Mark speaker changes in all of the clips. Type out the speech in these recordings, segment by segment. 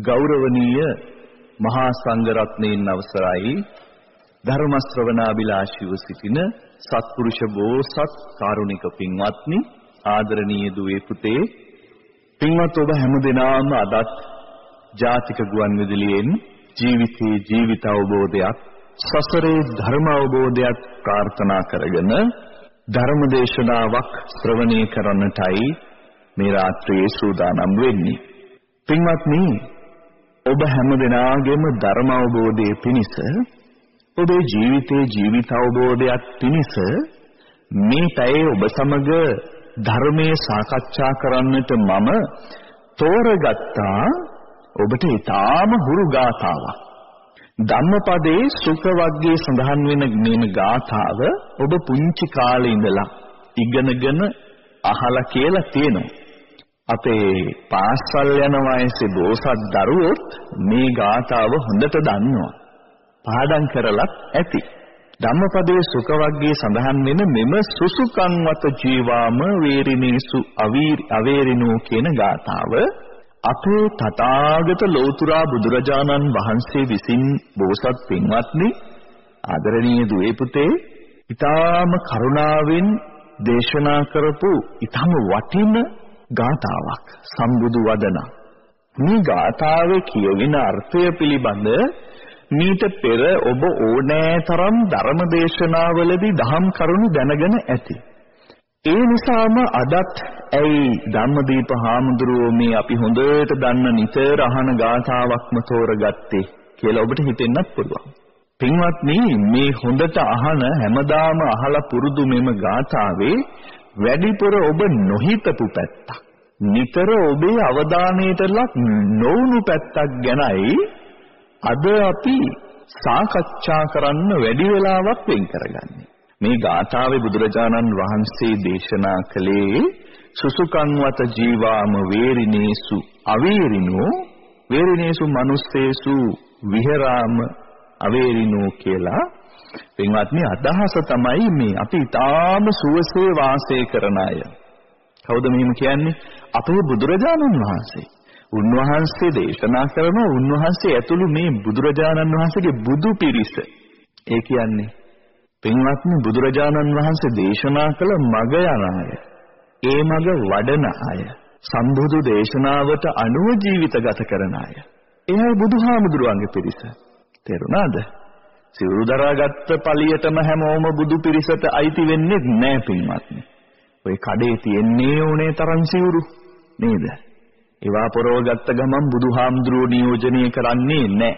Speaker 1: ගෞරවනීය මහා සංඝරත්නයන් අවසරයි. ධර්ම ශ්‍රවණාබිලාෂීව සිටින සත්පුරුෂ බෝසත් කාරුණික පින්වත්නි ආදරණීය දුවේ පුතේ. පින්වත් ඔබ හැමදෙනාම අදත් ජාතික ගුවන් විදුලියෙන් ජීවිතයේ ජීවිත අවබෝධයක් සසරේ ධර්ම අවබෝධයක් ප්‍රාර්ථනා කරගෙන ධර්ම දේශනාවක් ශ්‍රවණය කරන්නටයි මේ රාත්‍රියේ සූදානම් වෙන්නේ. පින්වත්නි ඔබ හැමදෙනාගේම ධර්ම අවබෝධයේ පිණිස ඔබේ ජීවිතයේ ජීවිත අවබෝධයක් පිණිස මේ පැයේ ඔබ සමග ධර්මයේ සාකච්ඡා කරන්නට මම තෝරගත්තා ඔබට ඊටාම හුරු ගාථාවක් ධම්මපදයේ සුඛ වර්ගයේ සඳහන් වෙන මේ ගාථාව ඔබ පුංචි කාලේ ඉඳලා ඉගෙනගෙන අහලා කියලා තියෙනවා. අපේ පාසල් යන වයසේ බෝසත් දරුවොත් මේ ගාථාව හොඳට දන්නවා. පාඩම් කරලත් ඇති. ධම්මපදයේ සුඛ වර්ගයේ සඳහන් වෙන මෙම සුසුකංවත ජීවාම වේරිනේසු අවේරිනෝ කියන ගාථාව අපේ තථාගත ලෝතුරා බුදුරජාණන් වහන්සේ විසින් බෝසත් පින්වත්නි ආදරණීය දුවේ පුතේ ඊටාම කරුණාවෙන් දේශනා කරපු ඊටම වටින ගාතාවක් සම්බුදු වදන මේ ගාතාවේ කියවෙන අර්ථය පිළිබඳ මීට පෙර ඔබ ඕනෑතරම් ධර්ම දේශනාවලදී දහම් කරුණු දැනගෙන ඇති. ඒ නිසාම අදත් ඇයි ධම්මදීප හාමුදුරුවෝ මේ අපි හොඳට දන්න නිතර අහන ගාතාවක්ම තෝරගත්තේ කියලා ඔබට හිතෙන්නත් පුළුවන්. පින්වත්නි මේ හොඳට අහන හැමදාම අහලා පුරුදු මෙම ගාතාවේ වැඩිපුර ඔබ නොහිතපු පැත්තක්. නිතර ඔබේ අවධානයට ලක් නොවුණු පැත්තක් ගැනයි අද අපි සාකච්ඡා කරන්න වැඩි වෙලාවක් වෙන් කරගන්නේ. මේ ගාථාවේ බුදුරජාණන් වහන්සේ දේශනා කළේ සුසුකංවත ජීවාම වේරිනේසු අවේරිනෝ වේරිනේසු මනුස්සේසු විහෙරාම අවේරිනෝ කියලා පින්වත්නි අදහස තමයි මේ අපි ඊටාම සුවසේ වාසය කරන අය. කවුද මෙහෙම කියන්නේ? අපේ බුදුරජාණන් වහන්සේ. උන්වහන්සේ දේශනා කරන උන්වහන්සේ ඇතුළු මේ බුදුරජාණන් වහන්සේගේ බුදු පිරිස. ඒ කියන්නේ පින්වත්නි බුදුරජාණන් වහන්සේ දේශනා කළ මග යන අය. ඒ මග වඩන අය. සම්බුදු දේශනාවට අනුව ජීවිත ගත කරන අය. එයයි බුදුහාමුදුරුවන්ගේ පිරිස. තේරුණාද? සිවුරු දරාගත්ත පළියටම හැමෝම බුදු පිරිසට අයිති වෙන්නේ නැහැ පින්වත්නි. ඔය කඩේ තියෙන්නේ ඕනේ තරම් සිවුරු නේද? ඒවා පොරව ගත්ත ගමන් බුදුහාමුදුරුවෝ නියෝජනය කරන්නේ නැහැ.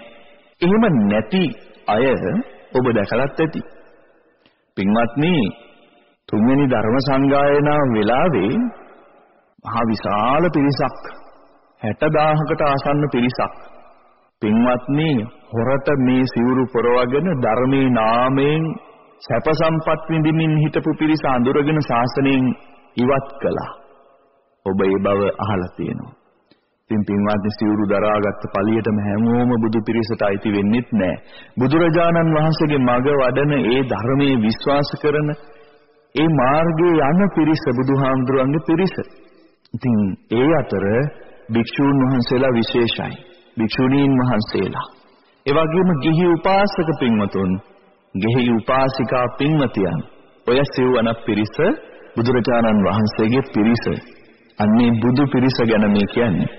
Speaker 1: එහෙම නැති අය ඔබ දැකලත් ඇති. පින්වත්නි තුන්වෙනි ධර්ම සංගායනා වෙලාවේ මහා විශාල පිරිසක් 60000කට ආසන්න පිරිසක් පින්වත්නි හොරට මේ සිවුරු පොරවගෙන ධර්මයේ නාමයෙන් සැප සම්පත් විඳින්මින් හිටපු පිරිස අඳුරගෙන ශාසනයෙන් ඉවත් කළා. ඔබ ඒ බව අහලා තියෙනවා. ඉතින් පින්වත්නි සිවුරු දරාගත්ත පළියටම හැමෝම බුදු පිරිසට අයිති වෙන්නෙත් නැහැ. බුදුරජාණන් වහන්සේගේ මඟ වඩන ඒ ධර්මයේ විශ්වාස කරන ඒ මාර්ගයේ යන පිරිස බුදුහාමුදුරන්ගේ පිරිස. ඉතින් ඒ අතර භික්ෂූන් වහන්සේලා විශේෂයි. භික්ෂුණීන් වහන්සේලා. ඒ වගේම ගිහි උපාසක පින්වතුන්, ගිහි උපාසිකා පින්වතියන් ඔය සිව්වන පිරිස බුදුරජාණන් වහන්සේගේ පිරිස. අන්නේ බුදු පිරිස ගැන මේ කියන්නේ.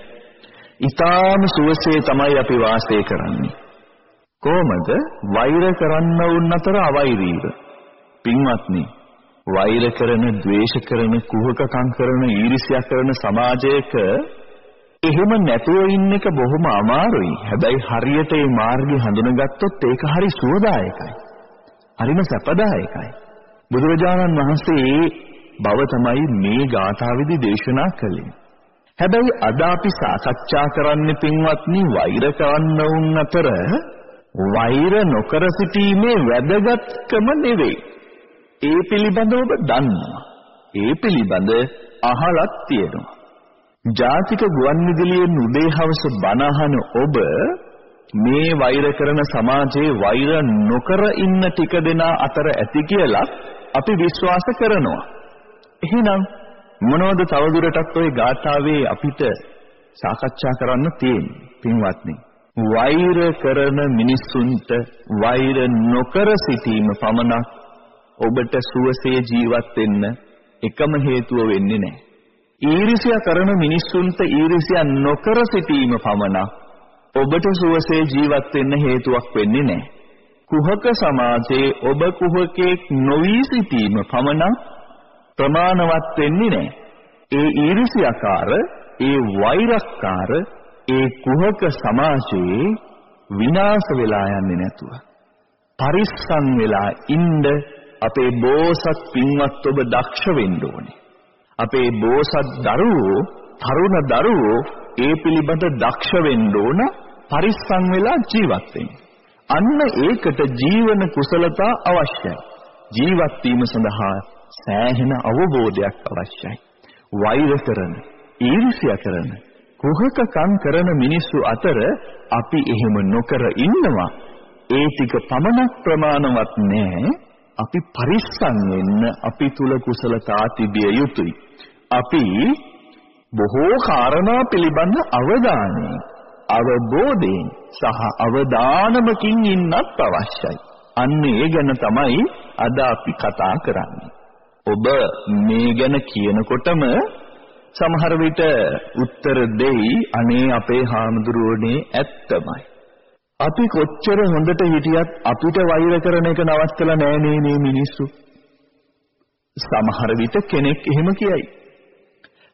Speaker 1: ඊටාම සුවසේ තමයි අපි වාසය කරන්නේ. කොහොමද? වෛර කරන්න වුන් අතර අවෛරීව. පින්වත්නි, වෛර කරන, ද්වේෂ කරන, කුහකකම් කරන, ඊර්ෂ්‍යා කරන සමාජයක එහෙම නැතුව ඉන්න එක බොහොම අමාරුයි. හැබැයි හරියට මේ මාර්ගය හඳුනගත්තොත් ඒක හරි සුවදායකයි. හරිම සැපදායකයි. බුදුරජාණන් වහන්සේ බව තමයි මේ ගාථාවේදී දේශනා කළේ. හැබැයි අද අපි සාකච්ඡා කරන්න පින්වත්නි වෛර කරන්න වුන් අතර වෛර නොකර සිටීමේ වැදගත්කම නෙවෙයි. ඒ පිළිබඳව ඔබ දන්නවා. ඒ පිළිබඳ අහලත් තියෙනවා. ජාතික ගුවන් විදුලියෙන් උදේ හවස බණ අහන ඔබ මේ වෛර කරන සමාජයේ වෛර නොකර ඉන්න ටික දෙනා අතර ඇති කියලා අපි විශ්වාස කරනවා. එහෙනම් මොනවද තවදුරටත් ওই ගාථාවේ අපිට සාකච්ඡා කරන්න තියෙන්නේ පින්වත්නි. වෛර කරන මිනිසුන්ට වෛර නොකර සිටීම පමණක් ඔබට සුවසේ ජීවත් වෙන්න එකම හේතුව වෙන්නේ නැහැ. ඊර්ෂ්‍යා කරන මිනිසුන්ට ඊර්ෂ්‍යා නොකර සිටීම පමණක් ඔබට සුවසේ ජීවත් වෙන්න හේතුවක් වෙන්නේ නැහැ. කුහක සමාජයේ ඔබ කුහකෙක් නොවි සිටීම පමණක් ප්‍රමාණවත් වෙන්නේ නැහැ. ඒ ඊර්ෂ්‍යාකාර, ඒ වෛරක්කාර, ඒ කුහක සමාජයේ විනාශ වෙලා යන්නේ නැතුව පරිස්සම් වෙලා ඉන්න අපේ බෝසත් පින්වත් ඔබ දක්ෂ වෙන්න ඕනේ. අපේ බෝසත් දරුවෝ, තරුණ දරුවෝ ඒ පිළිබඳ දක්ෂ වෙන්න ඕන පරිස්සම් වෙලා ජීවත් වෙන්න. අන්න ඒකට ජීවන කුසලතා අවශ්‍යයි. ජීවත් වීම සඳහා සෑහෙන අවබෝධයක් අවශ්‍යයි. වෛර කරන, ඊර්ෂ්‍යා කරන, කුහකකම් කරන මිනිස්සු අතර අපි එහෙම නොකර ඉන්නවා. ඒ ටික පමණක් ප්‍රමාණවත් නෑ. අපි පරිස්සම් වෙන්න අපි තුල කුසලතා තිබිය යුතුයි. අපි බොහෝ කාරණා පිළිබඳ අවධානය අවබෝධයෙන් සහ අවදානමකින් ඉන්නත් අවශ්‍යයි. අන්න ඒ ගැන තමයි අද අපි කතා කරන්නේ. ඔබ මේ ගැන කියනකොටම සමහර විට උත්තර දෙයි අනේ අපේ හාමුදුරුවනේ ඇත්තමයි. අපි කොච්චර හොඳට හිටියත් අපිට වෛර කරන එක නවත්තලා නෑ මේ මිනිස්සු. සමහර විට කෙනෙක් එහෙම කියයි.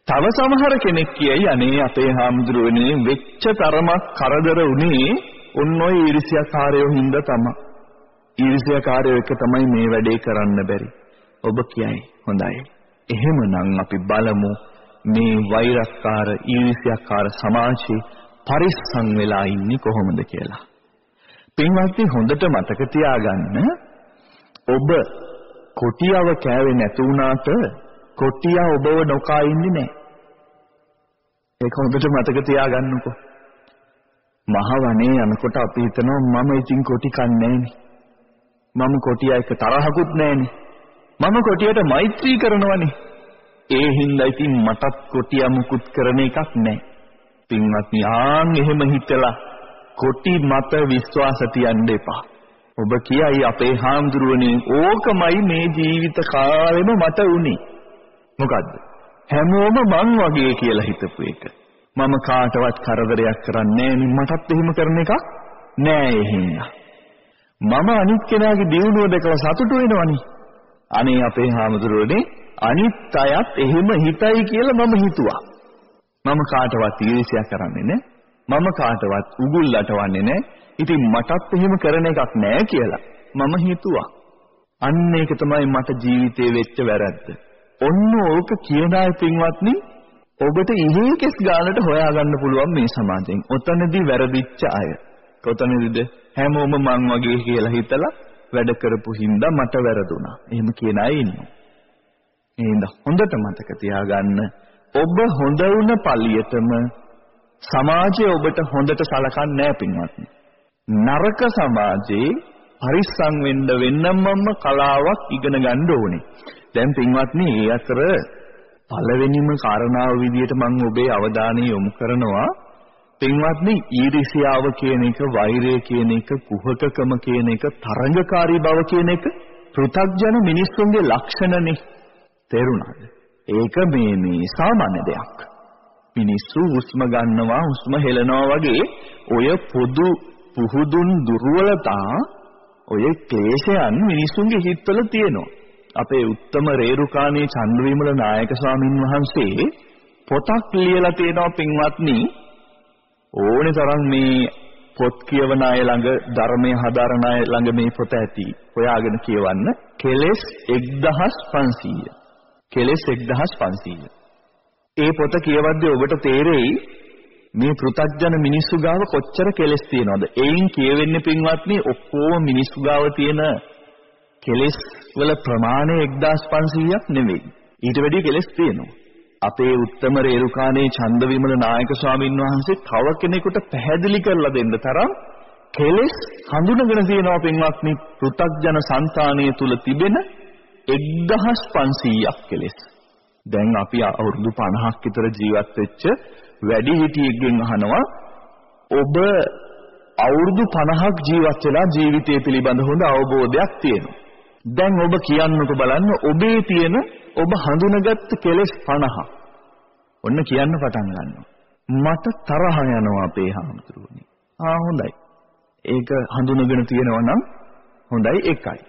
Speaker 1: තව සමහර කෙනෙක් කියයි අනේ අපේ හාමුදුරුවනේ වෙච්ච තරමක් කරදර උනේ ඔන්න ඔය ඊර්ෂ්‍යාකාරයෝ හින්දා තමයි. ඊර්ෂ්‍යාකාරයෝ එක තමයි මේ වැඩේ කරන්න බැරි. ඔබ කියයි හොඳයි. එහෙමනම් අපි බලමු මේ වෛරක්කාර ඊර්ෂ්‍යාකාර සමාජයේ පරිස්සම් වෙලා ඉන්නේ කොහොමද කියලා. පින්වත්නි හොඳට මතක තියාගන්න ඔබ කොටියව කෑවේ නැතු වුණාට කොටියා ඔබව නොකා ඉන්නේ නැහැ. ඒක හොඳට මතක තියාගන්නකෝ. මහ වනේ යනකොට අපි හිතනවා මම ඉතින් කොටි කන්නේ මම කොටියා එක්ක තරහකුත් නැහනේ. මම කොටියට මෛත්‍රී කරනවනේ. ඒ හින්දා ඉතින් මටත් කොටියා මුකුත් කරන එකක් නැහැ. පින්වත්නි ආන් එහෙම හිතලා කොටි මත විශ්වාස තියන්න එපා. ඔබ කියයි අපේ හාමුදුරුවනේ ඕකමයි මේ ජීවිත කාලෙම මට උනේ. මොකද්ද? හැමෝම මං වගේ කියලා හිතපු එක. මම කාටවත් කරදරයක් කරන්නේ නෑ මටත් එහෙම කරන එකක් නෑ එහෙනම්. මම අනිත් කෙනාගේ දියුණුව දැකලා සතුටු වෙනවනේ. අනේ අපේ හාමුදුරුවනේ අනිත් අයත් එහෙම හිතයි කියලා මම හිතුවා. මම කාටවත් ඊර්ෂ්‍යා කරන්නේ නෑ. මම කාටවත් උගුල් ලටවන්නේ නෑ. ඉතින් මටත් එහෙම කරන එකක් නෑ කියලා මම හිතුවා. අන්න ඒක තමයි මට ජීවිතේ වෙච්ච වැරද්ද. ඔන්න ඕක කියන අය පින්වත්නි ඔබට ඉහේකෙස් ගානට හොයාගන්න පුළුවන් මේ සමාජයෙන්. ඔතනදී වැරදිච්ච අය. කොතනදීද හැමෝම මං වගේ කියලා හිතලා වැඩ කරපු හින්දා මට වැරදුනා. එහෙම කියන අය ඉන්නවා. එහෙනම් හොඳට මතක තියාගන්න ඔබ හොඳ වුණ පළියටම සමාජය ඔබට හොඳට සලකන්නේ නැහැ පින්වත්නි. නරක සමාජයේ පරිස්සම් වෙන්න වෙන්නම්ම කලාවක් ඉගෙන ගන්න ඕනේ. දැන් පින්වත්නි ඒ අතර පළවෙනිම කාරණාව විදිහට මම ඔබේ අවධානය යොමු කරනවා පින්වත්නි ඊර්ෂ්‍යාව කියන එක වෛරය කියන එක කුහකකම කියන එක තරංගකාරී බව කියන එක පෘථග්ජන මිනිස්සුන්ගේ ලක්ෂණනේ තේරුණාද ඒක මේ මේ සාමාන්‍ය දෙයක් මිනිස්සු හුස්ම ගන්නවා හුස්ම හෙලනවා වගේ ඔය පොදු පුහුදුන් දුර්වලතා ඔය ක්ලේශයන් මිනිස්සුන්ගේ හිතවල තියෙනවා. අපේ උත්තම රේරුකාණේ චන්ද්‍රවිමල නායක ස්වාමින් වහන්සේ පොතක් ලියලා තියෙනවා පින්වත්නි. ඕනේ තරම් මේ පොත් කියවන අය ළඟ ධර්මයේ හදාරන අය ළඟ මේ පොත ඇති. හොයාගෙන කියවන්න. කෙලස් 1500 කෙලස් 1500 ඒ පොත කියවද්දී ඔබට තේරෙයි මේ පෘථග්ජන මිනිස්සු ගාව කොච්චර කෙලස් තියෙනවද එයින් කියවෙන්නේ පින්වත්නි ඔක්කොම මිනිස්සු ගාව තියෙන කෙලස් වල ප්‍රමාණය 1500ක් නෙවෙයි. ඊට වැඩිය කෙලස් තියෙනවා. අපේ උත්තම රේරුකාණේ චන්දවිමල නායක ස්වාමින් වහන්සේ තව කෙනෙකුට පැහැදිලි කරලා දෙන්න තරම් කෙලස් හඳුනගෙන තියෙනවා පින්වත්නි පෘථග්ජන సంతානය තුල තිබෙන 1500ක් කෙලස්. දැන් අපි අවුරුදු 50ක් විතර ජීවත් වෙච්ච වැඩි හිටියෙක්ගෙන් අහනවා ඔබ අවුරුදු 50ක් ජීවත් වෙලා ජීවිතය පිළිබඳ හොඳ අවබෝධයක් තියෙනවා. දැන් ඔබ කියන්නකෝ බලන්න ඔබේ තියෙන ඔබ හඳුනගත්ත කෙලෙස් 50. ඔන්න කියන්න පටන් ගන්නවා. මට තරහ යනවා අපේ හාමුදුරුවනේ. ආ හොඳයි. ඒක හඳුනගෙන තියෙනවා නම් හොඳයි එකයි.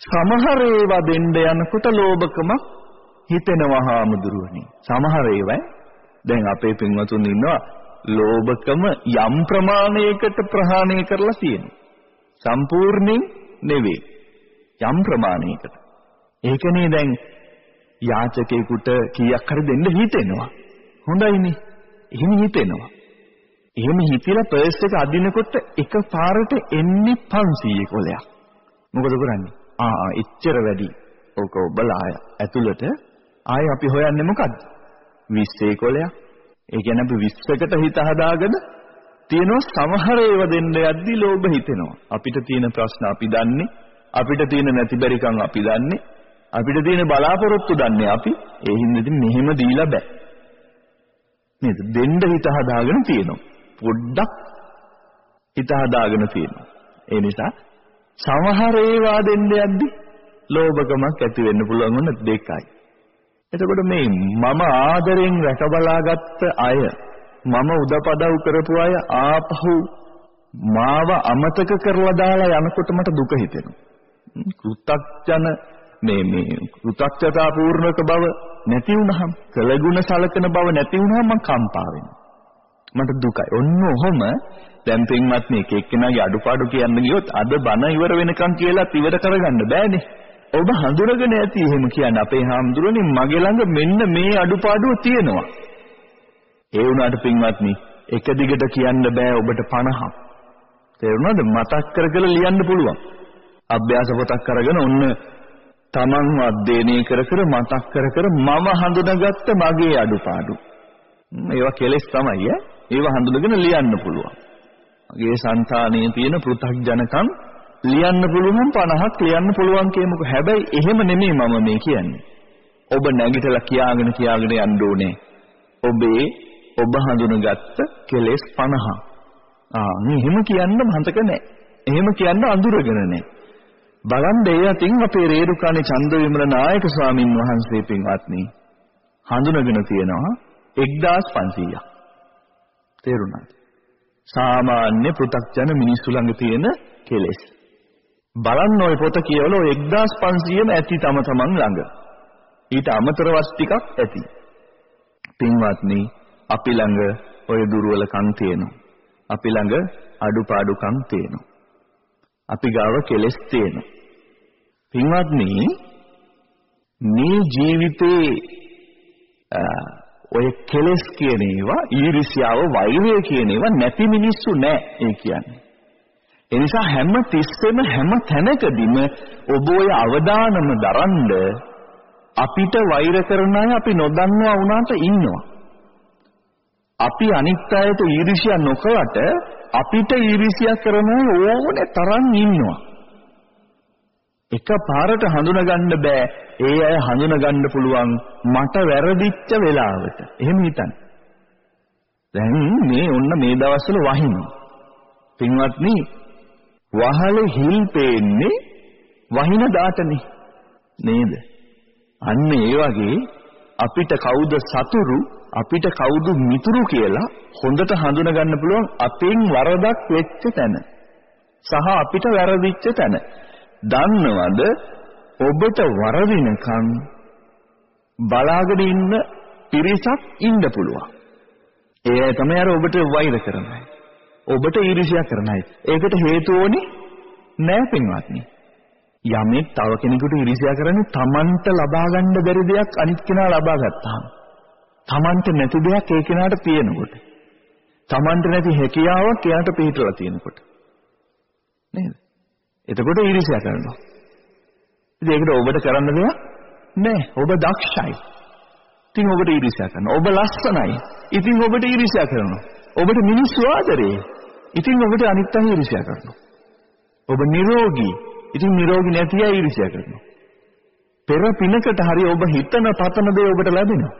Speaker 1: සමහර ඒවා දෙන්න යනකොට ලෝභකම හිතෙනවා හාමුදුරුවනේ. සමහර ඒවා දැන් අපේ පින්වතුන් ඉන්නවා ලෝභකම යම් ප්‍රමාණයකට ප්‍රහාණය කරලා තියෙනවා. සම්පූර්ණයෙන් නෙවෙයි. යම් ප්‍රමාණයකට. ඒකනේ දැන් යාචකයෙකුට කීයක් හරි දෙන්න හිතෙනවා. හොඳයිනේ. එහෙම හිතෙනවා. එහෙම හිතලා පර්ස් එක අදිනකොට එක පාරට එන්නේ 500 කොලයක්. මොකද කරන්නේ? ආ ආ එච්චර වැඩි. ඕක ඔබලා ඇතුළට ආයේ අපි හොයන්නේ මොකද්ද? 20 කොලයක්. ඒ කියන්නේ අපි 20කට හිත හදාගෙන තියෙනවා සමහර ඒවා දෙන්න යද්දි ලෝභ හිතෙනවා. අපිට තියෙන ප්‍රශ්න අපි දන්නේ, අපිට තියෙන නැතිබරිකම් අපි දන්නේ, අපිට තියෙන බලාපොරොත්තු දන්නේ අපි. ඒ හින්දා ඉතින් මෙහෙම දීලා බෑ. නේද? දෙන්න හිත හදාගෙන තියෙනවා. පොඩ්ඩක් හිත හදාගෙන තියෙනවා. ඒ නිසා සමහර ඒවා දෙන්න යද්දි ලෝභකමක් ඇති වෙන්න පුළුවන් වුණ දෙකයි. එතකොට මේ මම ආදරෙන් රැකබලාගත්ත අය මම උදපදව් කරපු අය ආපහු මාව අමතක කරලා දාලා යනකොට මට දුක හිතෙනවා. කෘතඥ මේ මේ කෘතඥතා පූර්ණක බව නැති වුනහම කළගුණ සලකන බව නැති වුනහම මම කම්පා වෙනවා. මට දුකයි. ඔන්න ඔහොම දැන් පින්වත්නි එක එක්කෙනාගේ අඩුපාඩු කියන්න ගියොත් අද බන ඉවර වෙනකන් කියලා ඉවර කරගන්න බෑනේ. ඔබ හඳුනගෙන ඇති එහෙම කියන්නේ අපේ හාමුදුරනේ මගේ ළඟ මෙන්න මේ අඩුපාඩුව තියෙනවා. ඒ වුණාට පින්වත්නි එක දිගට කියන්න බෑ ඔබට 50ක්. තේරුණාද? මතක් කර කර ලියන්න පුළුවන්. අභ්‍යාස පොතක් අරගෙන ඔන්න තමන්ව අධ්‍යයනය කර කර මතක් කර කර මම හඳුනාගත්ත මගේ අඩුපාඩු. ඒවා කෙලෙස් තමයි ඈ. ඒවා හඳුනගෙන ලියන්න පුළුවන්. මගේ సంతානයේ තියෙන පෘථග්ජනකම් ලියන්න පුළුවන් 50ක් ලියන්න පුළුවන් කියමුකෝ. හැබැයි එහෙම නෙමෙයි මම මේ කියන්නේ. ඔබ නැගිටලා කියාගෙන කියාගෙන යන්න ඕනේ. ඔබේ ඔබ හඳුනගත්ත කෙලෙස් 50. ආ මේ එහෙම කියන්න මතක නැහැ. එහෙම කියන්න අඳුරගෙන නැහැ. බලන් දෙය අතින් අපේ රේරුකාණේ චන්දවිමල නායක ස්වාමින් වහන්සේ පින්වත්නි හඳුනගෙන තියෙනවා 1500ක්. තේරුණාද? සාමාන්‍ය පෘථග්ජන මිනිස්සු ළඟ තියෙන කෙලෙස්. බලන්න ওই පොත කියවල ඔය 1500ම ඇති තම තමන් ළඟ. ඊට අමතරව ටිකක් ඇති. පින්වත්නි අපි ළඟ ඔය දුර්වලකම් තියෙනවා. අපි ළඟ අඩුපාඩුකම් තියෙනවා. අපි ගාව කෙලෙස් තියෙනවා. පින්වත්නි මේ ජීවිතේ ඔය කෙලෙස් කියන ඒවා ඊර්ෂ්‍යාව වෛරය කියන ඒවා නැති මිනිස්සු නෑ ඒ කියන්නේ. ඒ නිසා හැම තිස්සෙම හැම තැනකදීම ඔබ ඔය අවදානම දරන්න අපිට වෛර කරන අය අපි නොදන්නවා වුණාට ඉන්නවා. අපි අනිත් අයට ඊර්ෂ්‍යා නොකලට අපිට ඊර්ෂ්‍යා කරන ඕනේ තරම් ඉන්නවා. එක පාරට හඳුනගන්න බෑ. ඒ අය හඳුනගන්න පුළුවන් මට වැරදිච්ච වෙලාවට. එහෙම හිතන්න. දැන් මේ ඔන්න මේ දවස්වල වහිනවා. පින්වත්නි වහලේ හිල් පේන්නේ වහින දාටනේ. නේද? අන්න ඒ වගේ අපිට කවුද සතුරු අපිට කවුද මිතුරු කියලා හොඳට හඳුනගන්න පුළුවන් අපෙන් වරදක් වෙච්ච තැන. සහ අපිට වැරදිච්ච තැන. දන්නවද ඔබට වරදිනකම් බලාගෙන ඉන්න පිරිසක් ඉන්න පුළුවන්. ඒ අය තමයි අර ඔබට වෛර කරන අය. ඔබට ඊර්ෂ්‍යා කරන අය. ඒකට හේතු ඕනේ නෑ පින්වත්නි. යමෙක් තව කෙනෙකුට ඊර්ෂ්‍යා කරන්නේ Tamanට ලබා ගන්න බැරි දෙයක් අනිත් කෙනා ලබා ගත්තාම. Tamanට නැති දෙයක් ඒ කෙනාට තියෙනකොට. Tamanට නැති හැකියාවක් එයාට පිටලා තියෙනකොට. නේද? එතකොට ඊර්ෂ්‍යා කරනවා. ඉතින් ඒකට ඔබට කරන්න දෙයක් නැහැ. ඔබ දක්ෂයි. ඉතින් ඔබට ඊර්ෂ්‍යා කරනවා. ඔබ ලස්සනයි. ඉතින් ඔබට ඊර්ෂ්‍යා කරනවා. ඔබට මිනිස්සු ආදරේ. ඉතින් ඔබට අනිත් අය ඊර්ෂ්‍යා කරනවා. ඔබ නිරෝගී. ඉතින් නිරෝගී නැති අය ඊර්ෂ්‍යා කරනවා. පෙර පිනකට හරි ඔබ හිතන පතන දේ ඔබට ලැබෙනවා.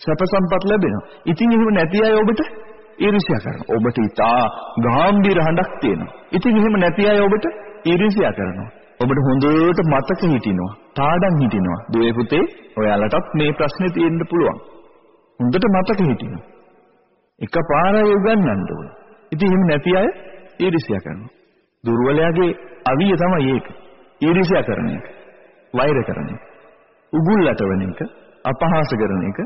Speaker 1: සැප සම්පත් ලැබෙනවා. ඉතින් එහෙම නැති අය ඔබට ඊර්ෂ්‍යා කරනවා. ඔබට ඉතා ගාම්භීර හඬක් තියෙනවා. ඉතින් එහෙම නැති අය ඔබට ඊර්ෂ්‍යා කරනවා. ඔබට හොඳට මතක හිටිනවා. තාඩම් හිටිනවා. දුවේ පුතේ ඔයාලටත් මේ ප්‍රශ්නේ තියෙන්න පුළුවන්. හොඳට මතක හිටිනවා. එකපාරයි උගන්වන්න ඕනේ. ඉතින් එහෙම නැති අය ඊර්ෂ්‍යා කරනවා. දුර්වලයාගේ අවිය තමයි ඒක. ඊර්ෂ්‍යා කරන එක. වෛර කරන එක. උගුල්ලට වෙන එක, අපහාස කරන එක.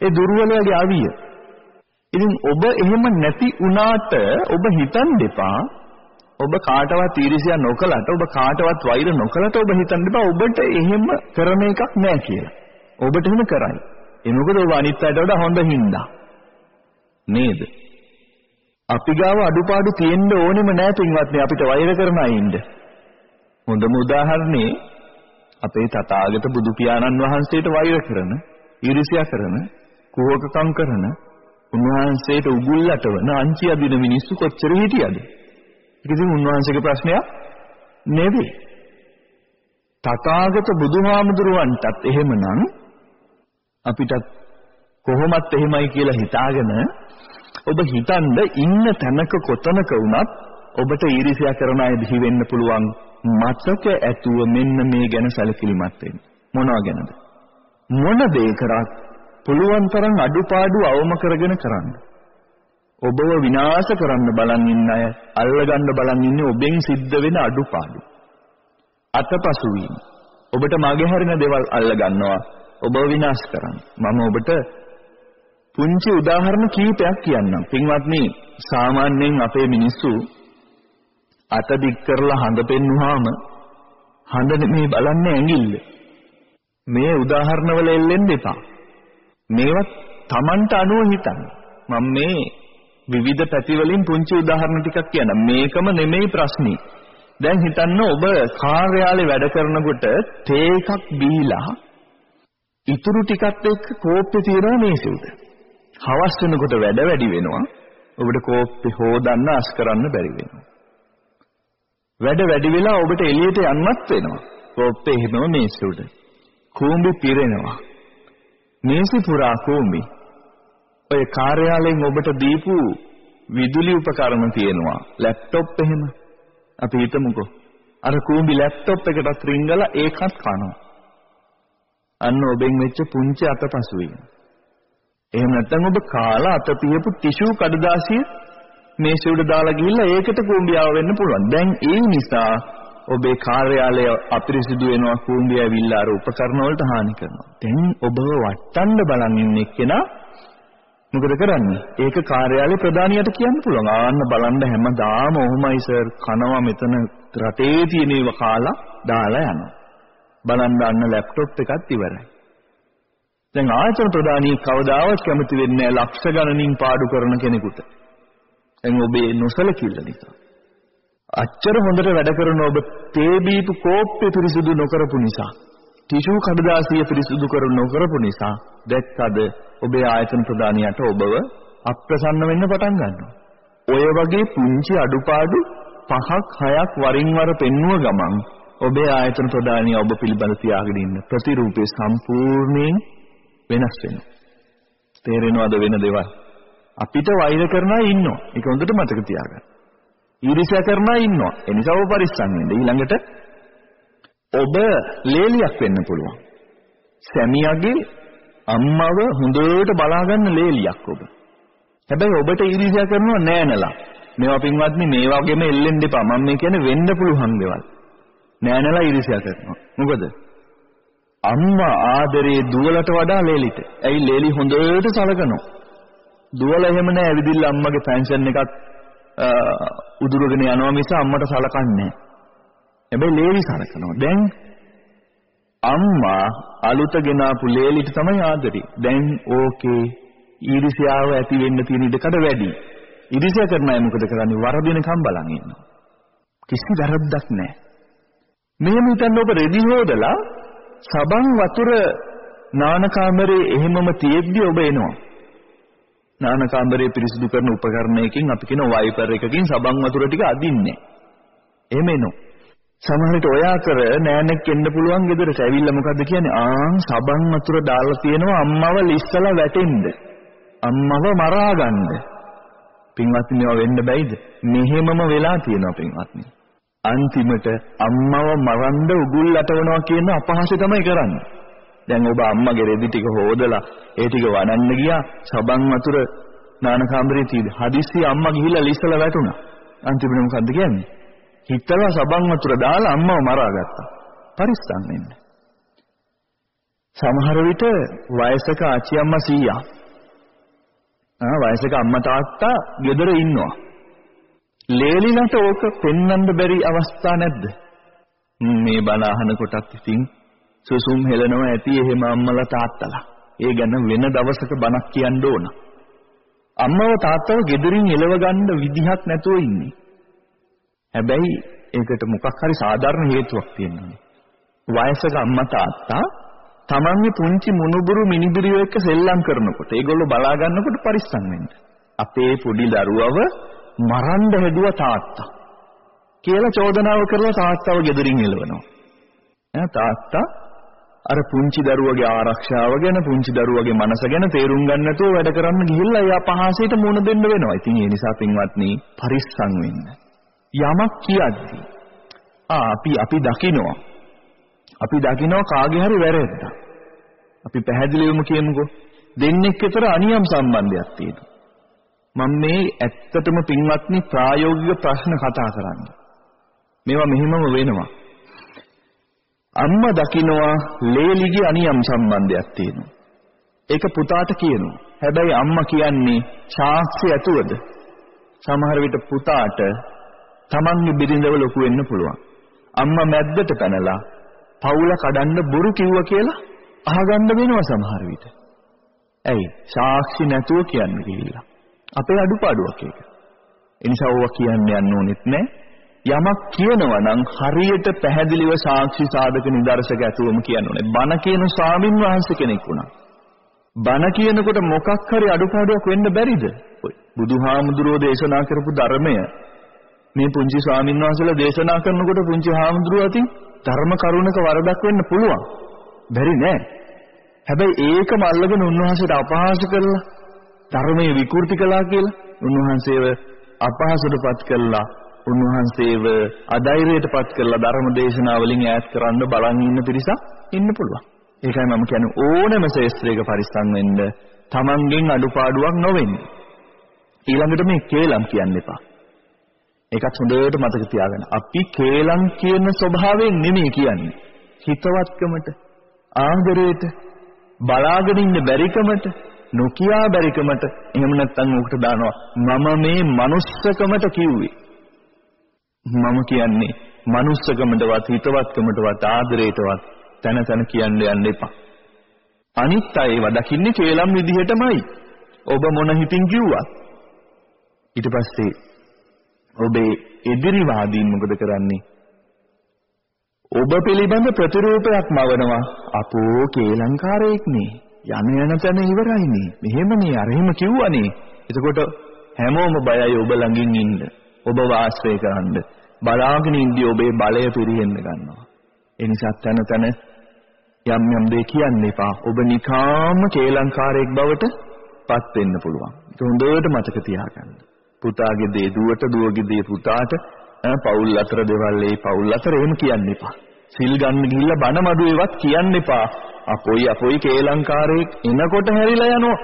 Speaker 1: ඒ දුර්වලයාගේ අවිය. ඉතින් ඔබ එහෙම නැති වුණාට ඔබ හිතන් දෙපා ඔබ කාටවත් ඊර්ෂ්‍යා නොකලට ඔබ කාටවත් වෛර නොකලට ඔබ හිතන්න එපා ඔබට එහෙම කරන එකක් නෑ කියලා. ඔබට එහෙම කරයි. ඒ මොකද ඔබ අනිත් අයට වඩා හොඳ හින්දා. නේද? අපි ගාව අඩුපාඩු තියෙන්න ඕනෙම නෑ පින්වත්නි අපිට වෛර කරන අය ඉන්න. හොඳම උදාහරණේ අපේ තථාගත බුදු පියාණන් වහන්සේට වෛර කරන, ඊර්ෂ්‍යා කරන, කුහකකම් කරන, උන්වහන්සේට උගුල්ලට වන අංචි අදින මිනිස්සු කොච්චර හිටියද? ඒක ඉතින් උන්වහන්සේගේ ප්‍රශ්නයක් නෙවෙයි. තථාගත බුදුහාමුදුරුවන්ටත් එහෙමනම් අපිටත් කොහොමත් එහෙමයි කියලා හිතාගෙන ඔබ හිතන්න ඉන්න තැනක කොතනක වුණත් ඔබට ඊර්ෂ්‍යා කරන අය දිහි වෙන්න පුළුවන් මතක ඇතුව මෙන්න මේ ගැන සැලකිලිමත් වෙන්න. මොනවා ගැනද? මොන දේ කරත් පුළුවන් තරම් අඩුපාඩු අවම කරගෙන කරන්න. ඔබව විනාශ කරන්න බලන් ඉන්න අය අල්ලගන්න බලන් ඉන්නේ ඔබෙන් සිද්ධ වෙන අඩුපාඩු. අතපසු වීම ඔබට මගේ හැරෙන දේවල් අල්ල ගන්නවා ඔබව විනාශ කරන්න. මම ඔබට පුංචි උදාහරණ කීපයක් කියන්නම්. පින්වත්නි, සාමාන්‍යයෙන් අපේ මිනිස්සු අත දික් කරලා හඳ පෙන්නුවාම හඳ මේ බලන්නේ ඇඟිල්ල. මේ උදාහරණවල එල්ලෙන්න එපා. මේවත් Tamanට අනුව හිතන්න. මම මේ විවිධ පැතිවලින් පුංචි උදාහරණ ටිකක් කියන්නම්. මේකම නෙමෙයි ප්‍රශ්නේ. දැන් හිතන්න ඔබ කාර්යාලේ වැඩ කරනකොට තේ එකක් බීලා ඉතුරු ටිකත් එක්ක කෝප්පේ තියනවා මේසෙ උඩ. හවස් වෙනකොට වැඩ වැඩි වෙනවා. ඔබට කෝප්පේ හොදන්න අස් කරන්න බැරි වෙනවා. වැඩ වැඩි වෙලා ඔබට එළියට යන්නත් වෙනවා. කෝප්පේ එහෙමම මේසෙ උඩ. කූඹි පිරෙනවා. මේසෙ පුරා කූඹි. ඔය කාර්යාලයෙන් ඔබට දීපු විදුලි උපකරණ තියෙනවා. ලැප්ටොප් එහෙම. අපි හිතමුකෝ. අර කූඹි ලැප්ටොප් එකටත් රිංගලා ඒකත් කනවා. අන්න ඔබෙන් වෙච්ච පුංචි අතපසුවීම. එහෙම නැත්නම් ඔබ කාලා අත පියපු ටිෂු කඩදාසිය මේසෙ උඩ දාලා ගිහිල්ලා ඒකට කූඹියාව වෙන්න පුළුවන්. දැන් ඒ නිසා ඔබේ කාර්යාලය අපිරිසිදු වෙනවා කූඹිය ඇවිල්ලා අර උපකරණ වලට හානි කරනවා. දැන් ඔබව වටන්න බලන් ඉන්න එක්කෙනා මොකද කරන්නේ? ඒක කාර්යාලේ ප්‍රධානියට කියන්න පුළුවන්. ආන්න බලන්න හැමදාම ඔහොමයි සර් කනවා මෙතන රටේ තියෙන ඒවා කාලා දාලා යනවා. බලන්න අන්න ලැප්ටොප් එකත් ඉවරයි. දැන් ආයතන ප්‍රධානී කවදාවත් කැමති වෙන්නේ නැහැ ලක්ෂ ගණනින් පාඩු කරන කෙනෙකුට. දැන් ඔබේ නොසලකිල්ල නිසා. අච්චර හොඳට වැඩ කරන ඔබ තේ බීපු කෝප්පේ පිරිසිදු නොකරපු නිසා, ටිෂු කඩදාසිය පිරිසිදු කර නොකරපු නිසා දැක්කද ඔබේ ආයතන ප්‍රධානියට ඔබව අප්‍රසන්න වෙන්න පටන් ගන්නවා. ඔය වගේ පුංචි අඩුපාඩු පහක් හයක් වරින් වර පෙන්නුව ගමන් ඔබේ ආයතන ප්‍රධානිය ඔබ පිළිබඳ තියාගෙන ඉන්න ප්‍රතිරූපේ සම්පූර්ණයෙන් වෙනස් වෙනවා. තේරෙනවද වෙන දේවල්? අපිට වෛර කරන අය ඉන්නවා. ඒක හොඳට මතක තියාගන්න. ඊර්ෂ්‍යා කරන අය ඉන්නවා. ඒ නිසා ඔබ පරිස්සම් වෙන්න. ඊළඟට ඔබ ලේලියක් වෙන්න පුළුවන්. සැමියාගේ අම්මව හොඳට බලාගන්න ලේලියක් ඔබ. හැබැයි ඔබට ඊර්ෂ්‍යා කරනව නෑනලා. මේවා පින්වත්නි මේ වගේම එල්ලෙන්න එපා. මම මේ කියන්නේ වෙන්න පුළුවන් දේවල්. නෑනලා ඊර්ෂ්‍යා කරනවා. මොකද? අම්මා ආදරේ දුවලට වඩා ලේලිට. ඇයි ලේලි හොඳට සලකනවා. දුවල එහෙම නෑ ඇවිදින්න අම්මගේ පෙන්ෂන් එකක් උදුරගෙන යනවා මිස අම්මට සලකන්නේ හැබැයි ලේලි සලකනවා. දැන් අම්මා අලුත ගෙනාපු ලේලිට තමයි ආදරේ. දැන් ඕකේ ඊර්ෂ්‍යාව ඇති වෙන්න තියෙන ඉඩකඩ වැඩි. ඊර්ෂ්‍යා කරන අය මොකද කරන්නේ? වරදිනකම් බලන් ඉන්නවා. කිසි වැරද්දක් නැහැ. මෙහෙම හිතන්න ඔබ රෙදි හොදලා සබන් වතුර නාන කාමරේ එහෙමම තියෙද්දි ඔබ එනවා. නාන කාමරේ පිරිසිදු කරන උපකරණයකින් අපි කියන වයිපර් එකකින් සබන් වතුර ටික අදින්නේ. එහෙම එනවා. සමහරවිට ඔය අතර නෑනෙක් එන්න පුළුවන් ගෙදරට ඇවිල්ලා මොකද්ද කියන්නේ ආන් සබන් වතුර දාලා තියෙනවා අම්මව ලිස්සලා වැටෙන්න අම්මව මරා ගන්න පින්වත්නි මේවා වෙන්න බැයිද මෙහෙමම වෙලා තියෙනවා පින්වත්නි අන්තිමට අම්මව මරන්න උගුල් අටවනවා කියන අපහාසය තමයි කරන්නේ දැන් ඔබ අම්මගේ රෙදි ටික හොදලා ඒ ටික වඩන්න ගියා සබන් වතුර නාන කාමරේ තියෙද හදිස්සිය අම්මා ගිහිල්ලා ලිස්සලා වැටුණා අන්තිමට මොකද්ද කියන්නේ හිතලා සබන් වතුර දාලා අම්මව මරාගත්තා. පරිස්සම් වෙන්න. සමහර විට වයසක ආච්චි අම්මා සීයා ආ වයසක අම්මා තාත්තා ගෙදර ඉන්නවා. ලේලිලට ඕක පෙන්වන්න බැරි අවස්ථා නැද්ද? මේ බණ අහන කොටත් ඉතින් සුසුම් හෙලනවා ඇති එහෙම අම්මලා තාත්තලා. ඒ ගැන වෙන දවසක බණක් කියන්න ඕන. අම්මව තාත්තව ගෙදරින් එලව ගන්න විදිහක් නැතුව ඉන්නේ. හැබැයි ඒකට මොකක් හරි සාධාරණ හේතුවක් තියෙනවා. වයසක අම්මා තාත්තා තමන්ගේ පුංචි මුණුබුරු මිනිබිරියෝ එක්ක සෙල්ලම් කරනකොට ඒගොල්ලෝ බලා ගන්නකොට පරිස්සම් වෙන්න. අපේ පොඩි දරුවව මරන්න හැදුව තාත්තා කියලා චෝදනාව කරලා තාත්තව ගෙදරින් එළවනවා. ඈ තාත්තා අර පුංචි දරුවගේ ආරක්ෂාව ගැන පුංචි දරුවගේ මනස ගැන තේරුම් ගන්න නැතුව වැඩ කරන්න ගිහිල්ලා එයා පහසෙට මුණ දෙන්න වෙනවා. ඉතින් ඒ නිසා පින්වත්නි පරිස්සම් වෙන්න. යමක් කියද්දී ආ අපි අපි දකිනවා අපි දකිනවා කාගේ හරි වැරද්දක් අපි පැහැදිලිවම කියමුකෝ දෙන්නෙක් අතර අනියම් සම්බන්ධයක් තියෙනවා මම මේ ඇත්තටම පින්වත්නි ප්‍රායෝගික ප්‍රශ්න කතා කරන්නේ මේවා මෙහෙමම වෙනවා අම්මා දකිනවා ලේලිගේ අනියම් සම්බන්ධයක් තියෙනවා ඒක පුතාට කියනවා හැබැයි අම්මා කියන්නේ සාක්ෂි ඇතුවද සමහර විට පුතාට Tamanගේ බිරිඳව ලොකු වෙන්න පුළුවන්. අම්මා මැද්දට පැනලා පවුල කඩන්න බොරු කිව්වා කියලා අහගන්න වෙනවා සමහර විට. ඇයි? සාක්ෂි නැතුව කියන්න ගිහිල්ලා. අපේ අඩුපාඩුවක් ඒක. ඒ නිසා ඕවා කියන්න යන්න ඕනෙත් නෑ. යමක් කියනවා නම් හරියට පැහැදිලිව සාක්ෂි සාධක නිදර්ශක ඇතුවම කියන්න ඕනේ. බණ කියන ස්වාමින් වහන්සේ කෙනෙක් වුණා. බණ කියනකොට මොකක් හරි අඩුපාඩුවක් වෙන්න බැරිද? බුදුහාමුදුරෝ දේශනා කරපු ධර්මය මේ පුංචි ස්වාමීන් වහන්සේලා දේශනා කරනකොට පුංචි හාමුදුරුවෝ අතින් ධර්ම කරුණක වරදක් වෙන්න පුළුවන්. බැරි නෑ. හැබැයි ඒකම අල්ලගෙන උන්වහන්සේට අපහාස කරලා ධර්මයේ විකෘති කළා කියලා උන්වහන්සේව අපහසුටපත් කළා. උන්වහන්සේව අධෛර්යයටපත් කරලා ධර්ම දේශනා වලින් ඈත් කරන්න බලන් ඉන්න පිරිසක් ඉන්න පුළුවන්. ඒකයි මම කියන්නේ ඕනෑම ශේස්ත්‍රයක පරිස්සම් වෙන්න තමන්ගෙන් අඩුපාඩුවක් නොවෙන්න. ඊළඟට මේ කේලම් කියන්න එපා. ඒකත් හොඳට මතක තියාගන්න. අපි කේලම් කියන ස්වභාවයෙන් නෙමෙයි කියන්නේ. හිතවත්කමට, ආදරයට, බලාගෙන ඉන්න බැරිකමට, නොකියා බැරිකමට, එහෙම නැත්නම් උකට දානවා මම මේ manussකමට කිව්වේ. මම කියන්නේ manussකමටවත් හිතවත්කමටවත් ආදරයටවත් තන තන කියන්න යන්න එපා. අනිත් අයව දකින්නේ කේලම් විදිහටමයි. ඔබ මොන හිතින් කිව්වත් ඊට පස්සේ ඔබේ එදිරිවාදීන් මොකද කරන්නේ? ඔබ පිළිබඳ ප්‍රතිරූපයක් මවනවා. අපෝ කේලංකාරයෙක් නේ. යන යන තැන ඉවරයිනේ. මෙහෙමනේ අර එහෙම කිව්වනේ. එතකොට හැමෝම බයයි ඔබ ළඟින් ඉන්න. ඔබ වාසය කරන්න. බලාගෙන ඉඳී ඔබේ බලය පිරෙන්න ගන්නවා. ඒ නිසා තන තන යම් යම් දේ කියන්න එපා. ඔබ නිකාම කේලංකාරයෙක් බවට පත් වෙන්න පුළුවන්. ඒක හොඳට මතක තියාගන්න. පුතාගේ දේ දුවට දුවගේ දේ පුතාට පවුල් අතර දේවල් ඒ පවුල් අතර එහෙම කියන්න එපා. සිල් ගන්න ගිහිල්ලා බණ මඩුවේවත් කියන්න එපා. අපොයි අපොයි කේලංකාරයෙක් එනකොට හැරිලා යනවා.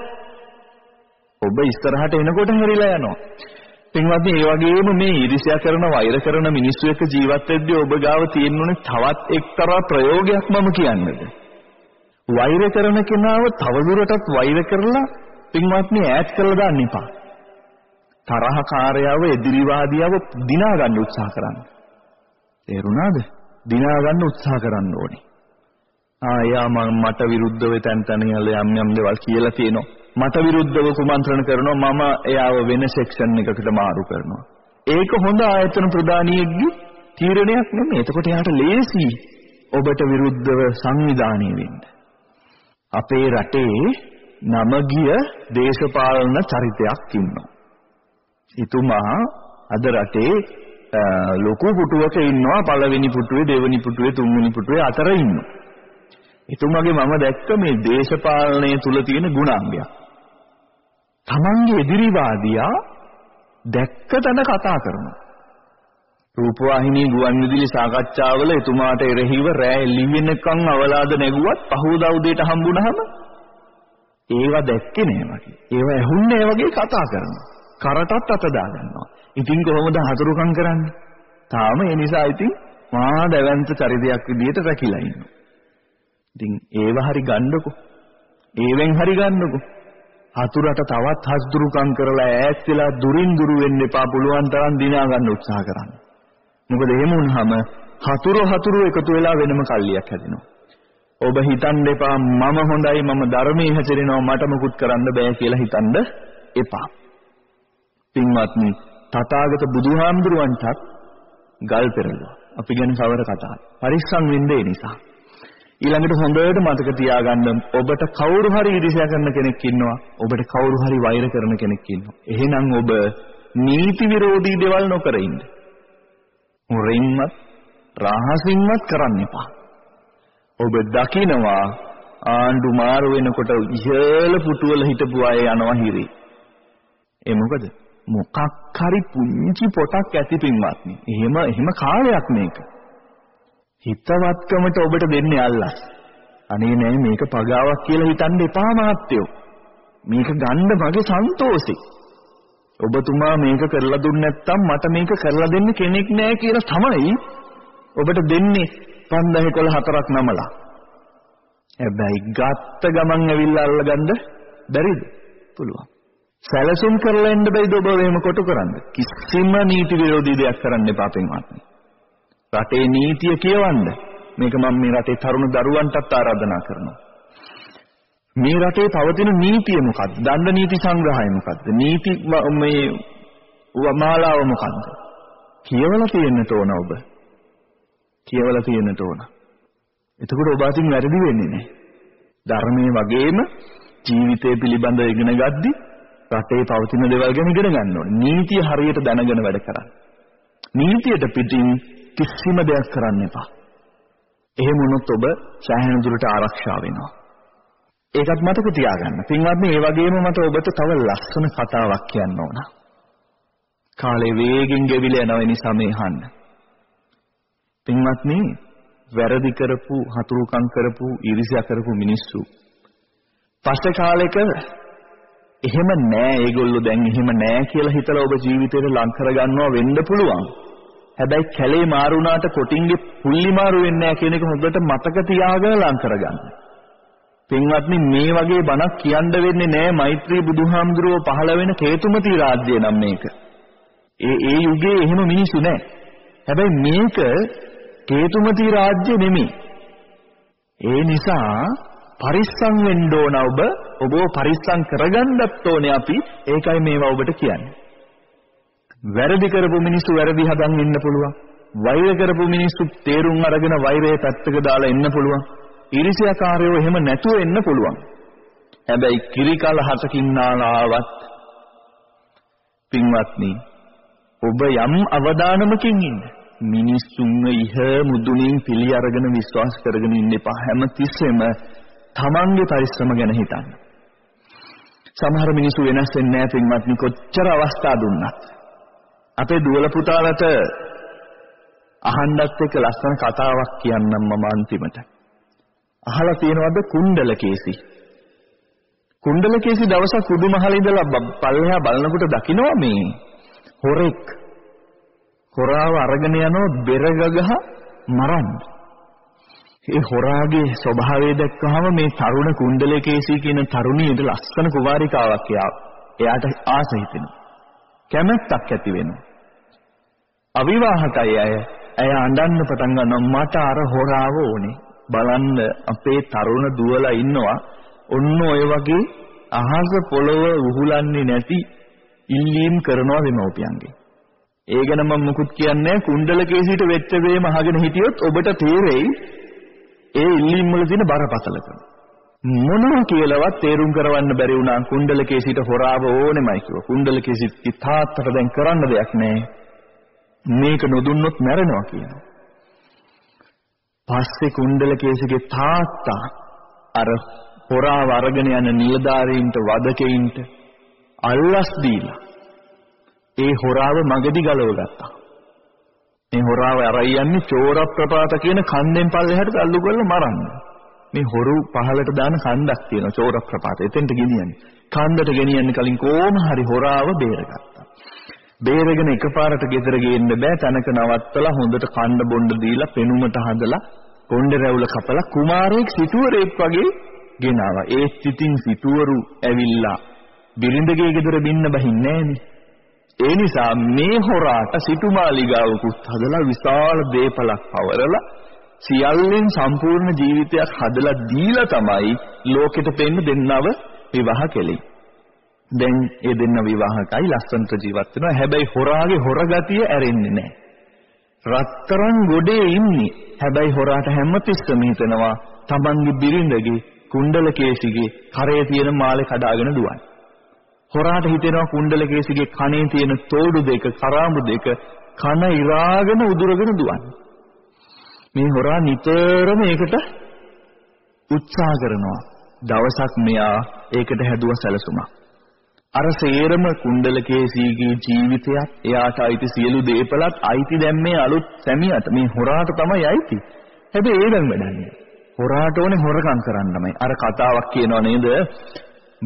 Speaker 1: ඔබ ඉස්සරහට එනකොට හැරිලා යනවා. පින්වත්නි ඒ වගේම මේ ඊර්ෂ්‍යා කරන වෛර කරන මිනිස්සු එක්ක ජීවත් වෙද්දී ඔබ ගාව තියෙනුනේ තවත් එක්තරා ප්‍රයෝගයක් මම කියන්නද. වෛර කරන කෙනාව තවදුරටත් වෛර කරලා පින්වත්නි ඈත් කරලා දාන්න එපා. තරහකාරයව එදිරිවාදියව දිනා ගන්න උත්සාහ කරන්න. තේරුණාද? දිනා ගන්න උත්සාහ කරන්න ඕනේ. ආ එයා මට විරුද්ධව තැන් තැන යම් යම් දේවල් කියලා තියෙනවා. මට විරුද්ධව කුමන්ත්‍රණ කරනවා මම එයාව වෙන සෙක්ෂන් එකකට මාරු කරනවා. ඒක හොඳ ආයතන ප්‍රධානියෙක්ගේ තීරණයක් නෙමෙයි. එතකොට එයාට ලේසි ඔබට විරුද්ධව සංවිධානය වෙන්න. අපේ රටේ නමගිය දේශපාලන චරිතයක් ඉන්නවා. එතුමා අද රටේ ලොකු පුටුවක ඉන්නවා පළවෙනි පුටුවේ දෙවෙනි පුටුවේ තුන්වෙනි පුටුවේ අතර ඉන්නවා. එතුමගේ මම දැක්ක මේ දේශපාලනය තුල තියෙන ගුණාංගයක්. තමන්ගේ එදිරිවාදියා දැක්ක තැන කතා කරනවා. රූපවාහිනී ගුවන් විදුලි සාකච්ඡාවල එතුමාට එරෙහිව රෑ ලිවෙනකන් අවලාද නැගුවත් පහෝදා උදේට හම්බුනහම ඒවා දැක්කේ නෑ මගේ. ඒවා ඇහුන්නේ ඒ වගේ කතා කරනවා. කරටත් අත දාගන්නවා. ඉතින් කොහොමද හතුරුකම් කරන්නේ? තාම ඒ නිසා ඉතින් මහා දැවැන්ත චරිතයක් විදියට රැකිලා ඉන්නවා. ඉතින් ඒව හරි ගන්නකො. ඒවෙන් හරි ගන්නකො. හතුරට තවත් හස්දුරුකම් කරලා ඈත් වෙලා දුරින් දුර වෙන්න එපා පුළුවන් තරම් දිනා ගන්න උත්සාහ කරන්න. මොකද එහෙම වුණාම හතුරු හතුරු එකතු වෙලා වෙනම කල්ලියක් හැදෙනවා. ඔබ හිතන්න එපා මම හොඳයි මම ධර්මයේ හැසිරෙනවා මට මුකුත් කරන්න බෑ කියලා හිතන්න එපා. පින්වත්නි තථාගත බුදුහාමුදුරුවන්ටත් ගල් පෙරළුවා. අපි ගැන කවර කතාවක්. පරිස්සම් වෙන්න ඒ නිසා. ඊළඟට හොඳට මතක තියාගන්න ඔබට කවුරු හරි ඉරිසියා කරන කෙනෙක් ඉන්නවා. ඔබට කවුරු හරි වෛර කරන කෙනෙක් ඉන්නවා. එහෙනම් ඔබ නීති විරෝධී දේවල් නොකර ඉන්න. මුරින්වත් රහසින්වත් කරන්න එපා. ඔබ දකිනවා ආණ්ඩු මාරු වෙනකොට ඉහළ පුටුවල හිටපු අය යනවා හිරේ. ඒ මොකද? මොකක් හරි පුංචි පොටක් ඇති පින්වත්නි. එහෙම එහෙම කාලයක් මේක. හිතවත්කමට ඔබට දෙන්නේ අල්ලස්. අනේ නෑ මේක පගාවක් කියලා හිතන්න එපා මහත්තයෝ. මේක ගන්න මගේ සන්තෝෂේ. ඔබතුමා මේක කරලා දුන්නේ නැත්නම් මට මේක කරලා දෙන්න කෙනෙක් නෑ කියලා තමයි ඔබට දෙන්නේ 5014ක් නමලා. හැබැයි ගත්ත ගමන් ඇවිල්ලා අල්ලගන්න බැරිද? පුළුවන්. සැලසුම් කරලා එන්න බැයිද ඔබ එහෙම කොටු කරන්න? කිසිම නීති විරෝධී දෙයක් කරන්න එපා පින්වත්නි. රටේ නීතිය කියවන්න. මේක මම මේ රටේ තරුණ දරුවන්ටත් ආරාධනා කරනවා. මේ රටේ පවතින නීතිය මොකක්ද? දණ්ඩ නීති සංග්‍රහය මොකක්ද? නීති මේ මාලාව මොකක්ද? කියවලා තියෙන්නට ඕන ඔබ. කියවලා තියෙන්නට ඕන. එතකොට ඔබ අතින් වැරදි වෙන්නේ නැහැ. ධර්මයේ වගේම ජීවිතය පිළිබඳව ඉගෙන ගද්දී රටේ පවතින දේවල් ගැන ඉගෙන ගන්න ඕනේ. නීතිය හරියට දැනගෙන වැඩ කරන්න. නීතියට පිටින් කිසිම දෙයක් කරන්න එපා. එහෙම වුණොත් ඔබ සෑහෙන දුරට ආරක්ෂා වෙනවා. ඒකත් මතක තියාගන්න. පින්වත්නි, ඒ වගේම මට ඔබට තව ලස්සන කතාවක් කියන්න ඕන. කාලේ වේගෙන් ගෙවිලා යනවා නිසා මේ අහන්න. පින්වත්නි, වැරදි කරපු, හතුරුකම් කරපු, ඊර්ෂ්‍යා කරපු මිනිස්සු පස්සේ කාලෙක එහෙම නෑ ඒගොල්ලෝ දැන් එහෙම නෑ කියලා හිතලා ඔබ ජීවිතේට ලං කරගන්නවා වෙන්න පුළුවන්. හැබැයි කැලේ මාරුණාට කොටින්ගේ පුල්ලි මාරු වෙන්නේ නෑ කියන එක හොඳට මතක තියාගෙන ලං කරගන්න. පින්වත්නි මේ වගේ බණක් කියන්න වෙන්නේ නෑ මෛත්‍රී බුදුහාමුදුරුව පහළ වෙන කේතුමති රාජ්‍යය නම් මේක. ඒ ඒ යුගයේ එහෙම මිනිස්සු නෑ. හැබැයි මේක කේතුමති රාජ්‍ය නෙමෙයි. ඒ නිසා පරිස්සම් වෙන්න ඕන ඔබ ඔබව පරිස්සම් කරගන්නත් ඕනේ අපි ඒකයි මේවා ඔබට කියන්නේ වැරදි කරපු මිනිස්සු වැරදි හදන් ඉන්න පුළුවන්. වෛර කරපු මිනිස්සු තේරුම් අරගෙන වෛරය පැත්තක දාලා ඉන්න පුළුවන්. ඊර්ෂ්‍යාකාරයෝ එහෙම නැතුව එන්න පුළුවන්. හැබැයි කිරිකල හතකින් නාලාවත් පින්වත්නි ඔබ යම් අවදානමකින් ඉන්න මිනිස්සුන්ව ඉහ මුදුනින් පිළි අරගෙන විශ්වාස කරගෙන ඉන්න එපා. හැම තිස්සෙම තමන්ගේ පරිස්සම ගැන හිතන්න. සමහර මිනිස්සු වෙනස් වෙන්නේ නැහැ පින්වත්නි. කොච්චර අවස්ථා දුන්නත්. අපේ දුවල පුතාලට අහන්නත් එක්ක ලස්සන කතාවක් කියන්නම් මම අන්තිමට. අහලා තියෙනවද කුණ්ඩලකේසි? කුණ්ඩලකේසි දවසක් කුඩුමහල ඉඳලා පල්ලෙහා බලනකොට දකිනවා මේ හොරෙක් හොරාව අරගෙන යනවා බෙරගගහ මරන්න. ඒ හොරාගේ ස්වභාවය දැක්කහම මේ තරුණ කුණ්ඩලකේසී කියන තරුණියට ලස්සන කුමාරිකාවක් එයාට ආස හිතෙනවා. කැමැත්තක් ඇති වෙනවා. අවිවාහකයි අය ඇය අඬන්න පටන් ගන්නවා මට අර හොරාව ඕනේ. බලන්න අපේ තරුණ දුවලා ඉන්නවා ඔන්න ඔය වගේ අහස පොළව උහුලන්නේ නැති ඉල්ලීම් කරනවා දෙමව්පියන්ගේ. ඒ ගැන මම මුකුත් කියන්නේ කුණ්ඩලකේසීට වෙච්ච වේම අහගෙන හිටියොත් ඔබට තේරෙයි ඒ ඉල්ලීම් වල තියෙන බරපතලකම. මොනවා කියලාවත් තේරුම් කරවන්න බැරි වුණා කුණ්ඩලකේසීට හොරාව ඕනෙමයි කිව්වා. කුණ්ඩලකේසීත් තාත්තට දැන් කරන්න දෙයක් නැහැ. මේක නොදුන්නොත් මැරෙනවා කියනවා. පස්සේ කුණ්ඩලකේසගේ තාත්තා අර හොරාව අරගෙන යන නිලධාරීන්ට වදකෙයින්ට අල්ලස් දීලා ඒ හොරාව මගදී ගලව ගත්තා. මේ හොරාව අරයි යන්නේ චෝර ප්‍රපාත කියන කන්දෙන් පල්ලෙහාට තල්ලු කරලා මරන්න. මේ හොරු පහලට දාන කන්දක් තියෙනවා චෝර ප්‍රපාත. එතෙන්ට ගෙනියන්නේ. කන්දට ගෙනියන්න කලින් කොහොම හරි හොරාව බේරගත්තා. බේරගෙන එකපාරට ගෙදර ගේන්න බෑ තනක නවත්තලා හොඳට කන්න බොන්න දීලා පෙනුමට හදලා කොණ්ඩ රැවුල කපලා කුමාරයෙක් සිටුවරෙක් වගේ ගෙනාවා. ඒ සිටින් සිටුවරු ඇවිල්ලා බිරිඳගේ ගෙදර බින්න බහින්නේ නෑනේ. ඒ නිසා මේ හොරාට සිටුමාලිගාවකුත් හදලා විශාල දේපලක් පවරලා සියල්ලෙන් සම්පූර්ණ ජීවිතයක් හදලා දීලා තමයි ලෝකෙට පෙන්න දෙන්නව විවාහ කෙලෙයි. දැන් ඒ දෙන්න විවාහකයි ලස්සනට ජීවත් වෙනවා. හැබැයි හොරාගේ හොරගතිය ඇරෙන්නේ නැහැ. රත්තරන් ගොඩේ ඉන්නේ. හැබැයි හොරාට හැමතිස්සම හිතෙනවා තමන්ගේ බිරිඳගේ කුණ්ඩලකේසිගේ කරේ තියෙන මාලේ කඩාගෙන දුවන්නේ. හොරාට හිතෙනවා කුණ්ඩලකේසිගේ කනේ තියෙන තෝඩු දෙක, කරාඹු දෙක කන ඉරාගෙන උදුරගෙන දුවන්නේ. මේ හොරා නිතරම ඒකට උත්සාහ කරනවා. දවසක් මෙයා ඒකට හැදුව සැලසුමක්. අර සේරම කුණ්ඩලකේසීගේ ජීවිතයත් එයාට අයිති සියලු දේපලත් අයිති දැන් මේ අලුත් සැමියාට මේ හොරාට තමයි අයිති. හැබැයි ඒ දැන් වැඩන්නේ. හොරාට ඕනේ හොරකම් කරන්නමයි. අර කතාවක් කියනවා නේද?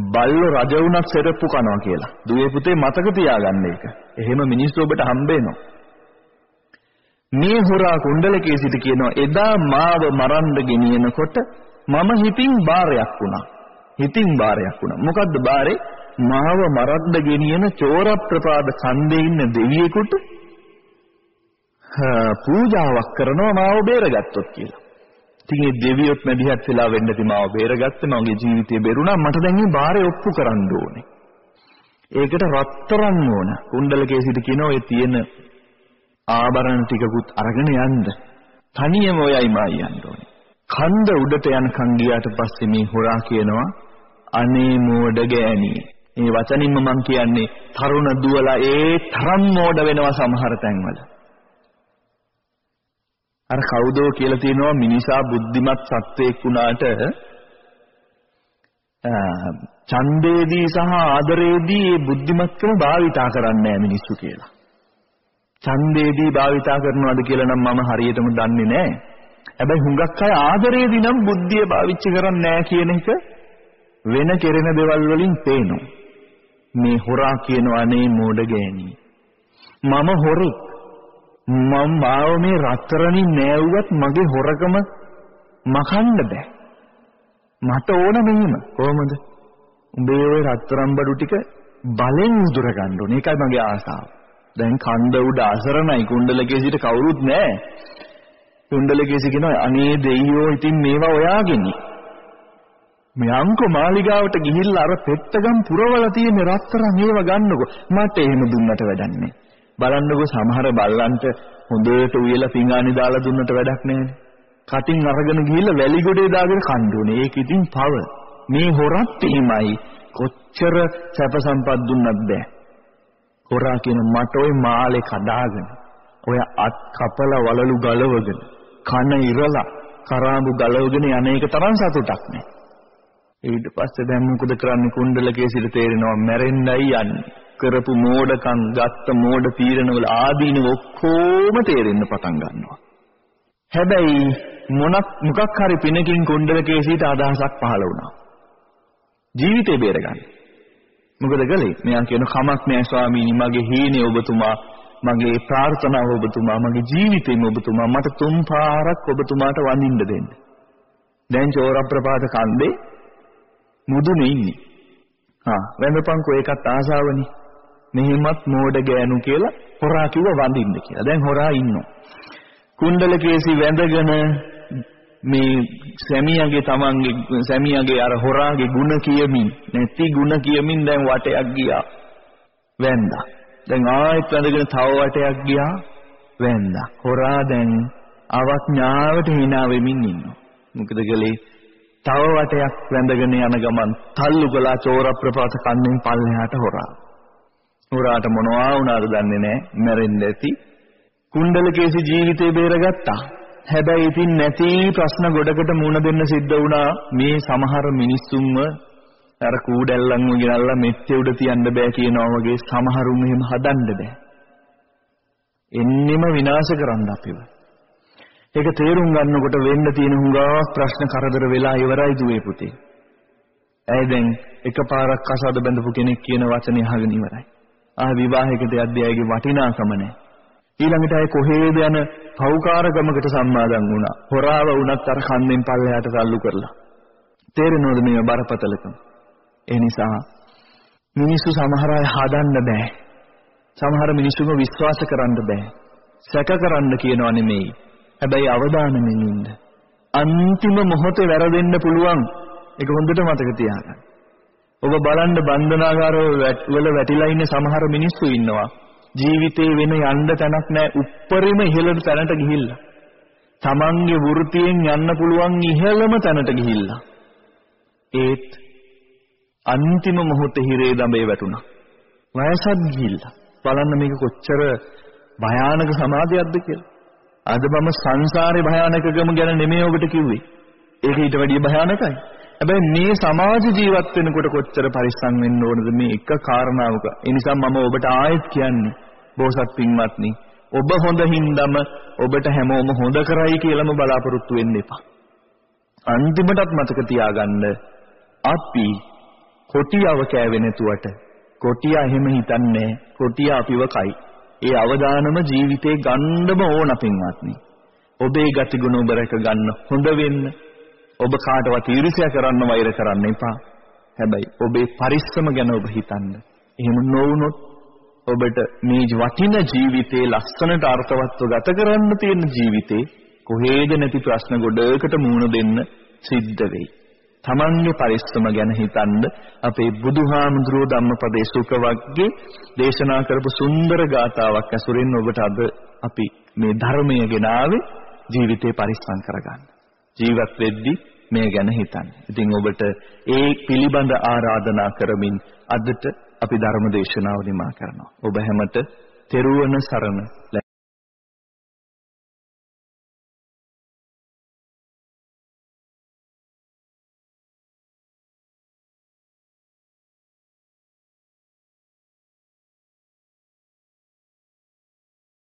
Speaker 1: බල්ලෝ රජ වුණත් සෙරප්පු කනවා කියලා. දුවේ පුතේ මතක තියාගන්න ඒක. එහෙම මිනිස්සු ඔබට හම්බෙනවා. මේ හොරා කුණ්ඩලකේ සිට කියනවා එදා මාව මරන්න ගෙනියනකොට මම හිතින් බාරයක් වුණා. හිතින් බාරයක් වුණා. මොකද්ද බාරේ? මාව මරන්න ගෙනියන චෝර ප්‍රපාද ඡන්දේ ඉන්න දෙවියෙකුට පූජාවක් කරනවා මාව බේරගත්තොත් කියලා. ඉතින් මේ දෙවියොත් මැදිහත් වෙලා වෙන්නති මාව බේරගත්තේ මගේ ජීවිතේ බෙරුණා මට දැන් මේ බාරේ ඔප්පු කරන්න ඕනේ. ඒකට රත්තරන් ඕන. කුණ්ඩලකේ සිට කියනවා ඔය තියෙන ආභරණ ටිකකුත් අරගෙන යන්න. තනියම ඔයයි මායි යන්න ඕනේ. කන්ද උඩට යනකන් ගියාට පස්සේ මේ හොරා කියනවා අනේ මෝඩ ගෑණි. මේ වචනින්ම මම කියන්නේ තරුණ දුවලා ඒ තරම් මෝඩ වෙනවා සමහර තැන්වල. අර කවුදෝ කියලා තියෙනවා මිනිසා බුද්ධිමත් සත්වයක් වුණාට ඡන්දේදී සහ ආදරේදී මේ බුද්ධිමත්කම භාවිතා කරන්නේ නැහැ මිනිස්සු කියලා. ඡන්දේදී භාවිතා කරනවද කියලා නම් මම හරියටම දන්නේ නැහැ. හැබැයි හුඟක් අය ආදරේදී නම් බුද්ධිය පාවිච්චි කරන්නේ නැහැ කියන එක වෙන කෙරෙන දේවල් වලින් පේනවා. මේ හොරා කියනවා නේ මෝඩ ගෑණි. මම හොරෙක්. මම මාව මේ රත්තරණින් නෑවුවත් මගේ හොරකම මකන්න බෑ. මට ඕන මෙහෙම. කොහොමද? උඹේ ওই රත්තරන් බඩු ටික බලෙන් උදුර ගන්න ඕනේ. ඒකයි මගේ ආසාව. දැන් කන්ද උඩ අසරණයි කුණ්ඩලකේ සිට කවුරුත් නැහැ. කුණ්ඩලකේ කියනවා අනේ දෙයියෝ ඉතින් මේවා ඔයාගෙනි. මේ අංක මාලිගාවට ගිහිල්ලා අර පෙත්තගම් පුරවලා තියෙන රත්තරන් ඒව ගන්නකො මට එහෙම දුන්නට වැඩන්නේ. බලන්නකො සමහර බල්ලන්ට හොඳට උයලා පිඟානි දාලා දුන්නට වැඩක් නැහැ. කටින් අරගෙන ගිහිල්ලා වැලි ගොඩේ දාගෙන කන්න ඕනේ. ඒක ඉතින් පව. මේ හොරත් එහෙමයි. කොච්චර සැප සම්පත් දුන්නත් බෑ. හොරා කියන මට ওই මාලේ කඩාගෙන ඔය අත් කපලා වලලු ගලවගෙන කන ඉරලා කරාඹු ගලවගෙන යන එක තරම් සතුටක් නෑ. ඊට පස්සේ දැන් මොකද කරන්නේ? කුණ්ඩලකේ සිට තේරෙනවා මැරෙන්නයි යන්නේ. කරපු මෝඩකම් ගත්ත මෝඩ තීරණවල ආදීනව ඔක්කොම තේරෙන්න පටන් ගන්නවා. හැබැයි මොනක් මොකක් හරි පිනකින් කුණ්ඩලකේ සිට අදහසක් පහළ වුණා. ජීවිතේ බේරගන්න. මොකද කළේ? මෙයා කියන කමක් නෑ ස්වාමීනි මගේ හීනේ ඔබතුමා මගේ ප්‍රාර්ථනාව ඔබතුමා මගේ ජීවිතේම ඔබතුමා මට තුන් පාරක් ඔබතුමාට වඳින්න දෙන්න. දැන් චෝරප්‍රපාත කන්දේ මුදුනේ ඉන්නේ. හා වැඳපන්කෝ ඒකත් ආසාවනේ. මෙහෙමත් මෝඩ ගෑනු කියලා හොරා කිව්ව වඳින්න කියලා. දැන් හොරා ඉන්නවා. කුණ්ඩලකේසි වැඳගෙන මේ සැමියාගේ තමන්ගේ සැමියාගේ අර හොරාගේ ಗುಣ කියමින් නැති ಗುಣ කියමින් දැන් වටයක් ගියා වැන්දා දැන් ආයෙත් වැඳගෙන තව වටයක් ගියා වැන්දා හොරා දැන් අවඥාවට hina වෙමින් ඉන්නවා මොකද ගලේ තව වටයක් වැඳගෙන යන ගමන් තල්ලු කළා චෝර ප්‍රපාත කන්නෙන් පල්ලෙහාට හොරා හොරාට මොනවා වුණාද දන්නේ නැහැ මැරෙන්න ඇති කුණ්ඩලකේසි ජීවිතේ බේරගත්තා. හැබැයි ඉතින් නැති ප්‍රශ්න ගොඩකට මුණ දෙන්න සිද්ධ වුණා මේ සමහර මිනිස්සුන්ව අර කූඩැල්ලන්ව ගෙනල්ලා මෙත්තේ උඩ තියන්න බෑ කියනවා වගේ සමහරුන් එහෙම හදන්න බෑ. එන්නෙම විනාශ කරන්න අපිව. ඒක තේරුම් ගන්නකොට වෙන්න තියෙන හුඟා ප්‍රශ්න කරදර වෙලා ඉවරයි දුවේ පුතේ. ඇයි දැන් එකපාරක් කසාද බඳපු කෙනෙක් කියන වචනේ අහගෙන ඉවරයි. ආ විවාහයකට යද්දී ඇයිගේ වටිනාකම නැහැ. ඊළඟට අය කොහේද යන පෞකාරකමකට සම්මාදන් වුණා. හොරාව වුණත් අර කන්දෙන් පල්ලෙහාට තල්ලු කරලා. තේරෙනවද මේ බරපතලකම? ඒ නිසා මිනිස්සු සමහර අය හදන්න බෑ. සමහර මිනිස්සුම විශ්වාස කරන්න බෑ. සැක කරන්න කියනවා නෙමෙයි. හැබැයි අවදානමින් ඉන්න. අන්තිම මොහොතේ වැරදෙන්න පුළුවන්. ඒක හොඳට මතක තියාගන්න. ඔබ බලන්න බන්ධනාගාරවල වැටිලා ඉන්න සමහර මිනිස්සු ඉන්නවා. ජීවිතේ වෙන යන්න තැනක් නැහැ. උප්පරිම ඉහළට තැනට ගිහිල්ලා. Tamange වෘතියෙන් යන්න පුළුවන් ඉහළම තැනට ගිහිල්ලා. ඒත් අන්තිම මොහොතේ හිරේ දඹේ වැටුණා. වයසත් ගිහිල්ලා. බලන්න මේක කොච්චර භයානක සමාධියක්ද කියලා. අද මම සංසාරේ භයානකකම ගැන නෙමෙයි ඔබට කිව්වේ. ඒක ඊට වැඩිය භයානකයි. හැබැයි මේ සමාජ ජීවත් වෙනකොට කොච්චර පරිස්සම් වෙන්න ඕනද මේ එක කාරණාවක. ඒ නිසා මම ඔබට ආයෙත් කියන්නේ බෝසත් පින්වත්නි ඔබ හොඳ හින්දම ඔබට හැමෝම හොඳ කරයි කියලාම බලාපොරොත්තු වෙන්න එපා. අන්තිමටත් මතක තියාගන්න අපි කොටියව කෑවේ නැතුවට කොටියා එහෙම හිතන්නේ කොටියා අපිව කයි. ඒ අවදානම ජීවිතේ ගන්නම ඕන පින්වත්නි. ඔබේ ගතිගුණ ඔබ රැක ගන්න හොඳ වෙන්න. ඔබ කාටවත් ඊර්ෂ්‍යා කරන්න වෛර කරන්න එපා. හැබැයි ඔබේ පරිස්සම ගැන ඔබ හිතන්න. එහෙම නොවුනොත් ඔබට මේ වටින ජීවිතේ ලස්සනට අර්ථවත්ව ගත කරන්න තියෙන ජීවිතේ කොහේද නැති ප්‍රශ්න ගොඩකට මුහුණ දෙන්න සිද්ධ වෙයි. තමන්ගේ පරිස්සම ගැන හිතන්න අපේ බුදුහාමුදුරුවෝ ධම්මපදේ සුඛ වග්ගේ දේශනා කරපු සුන්දර ගාතාවක් ඇසුරින් ඔබට අද අපි මේ ධර්මය ගෙනාවේ ජීවිතේ පරිස්සම් කරගන්න. ජීවත් වෙද්දී මේ ගැන හිතන්න. ඉතින් ඔබට ඒ පිළිබඳ ආරාධනා කරමින් අදට අපි ධර්ම දේශනාව නිමා කරනවා. ඔබ හැමත තෙරුවන් සරණ